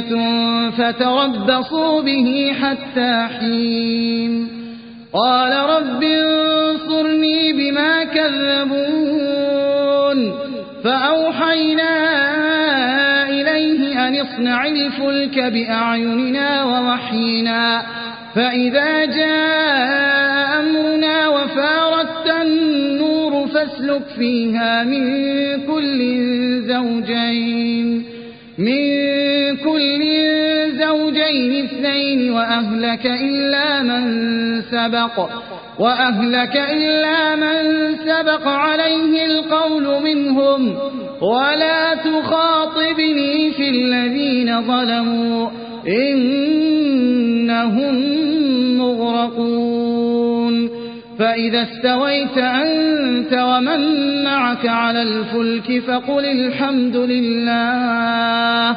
جنة فتربصوا به حتى حين. قال رب انصرني بما كذبون. فأوحينا إليه أن اصنع الفلك بأعيننا ووحينا. فإذا جاء أمرنا وفارت النور فاسلك فيها من كل زوجين. من لكل زوجين اثنين وأهلك إلا من سبق وأهلك إلا من سبق عليه القول منهم ولا تخاطبني في الذين ظلموا إنهم مغرقون. فإذا استويت أنت ومن معك على الفلك فقل الحمد لله.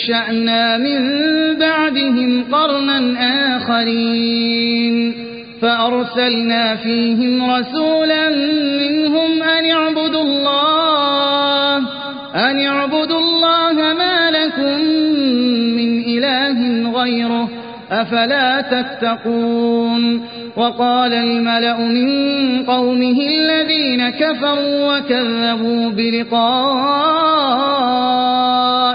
أنشأنا من بعدهم قرنا آخرين فأرسلنا فيهم رسولا منهم أن اعبدوا الله أن اعبدوا الله ما لكم من إله غيره أفلا تتقون؟ وقال الملأ من قومه الذين كفروا وكذبوا بلقاء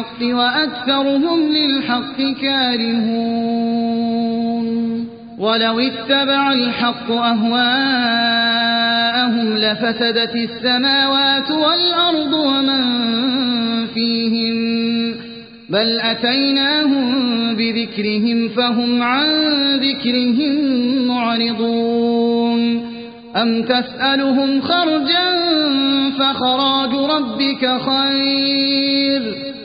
بالحق وأكثرهم للحق كارهون. ولو اتبع الحق أهواءهم لفسدت السماوات والأرض ومن فيهم بل أتيناهم بذكرهم فهم عن ذكرهم معرضون. أم تسألهم خرجا فخراج ربك خير؟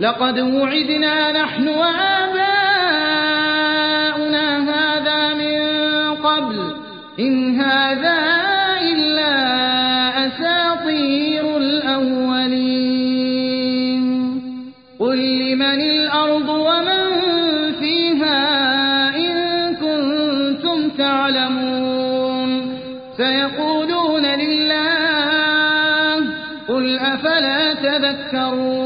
لقد وعدنا نحن واباؤنا هذا من قبل. إن هذا إلا أساطير الأولين. قل لمن الأرض ومن فيها إن كنتم تعلمون. سيقولون لله قل أفلا تذكرون.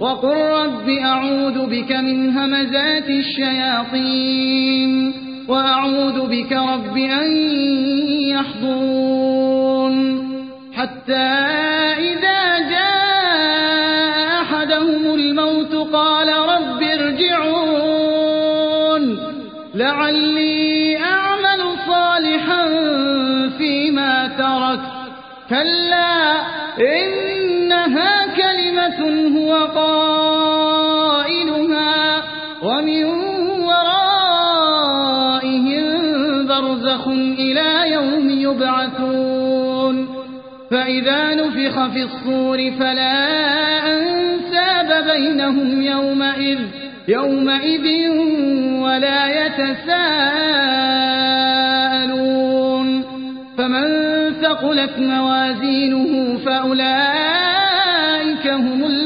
وقل رب أعوذ بك من همزات الشياطين وأعوذ بك رب أن يحضرون حتى إذا جاء أحدهم الموت قال رب ارجعون لعلي أعمل صالحا فيما ترك كلا إنها هو قائلها ومن ورائهم برزخ إلى يوم يبعثون فإذا نفخ في الصور فلا أنساب بينهم يومئذ يومئذ ولا يتساءلون فمن ثقلت موازينه فأولئك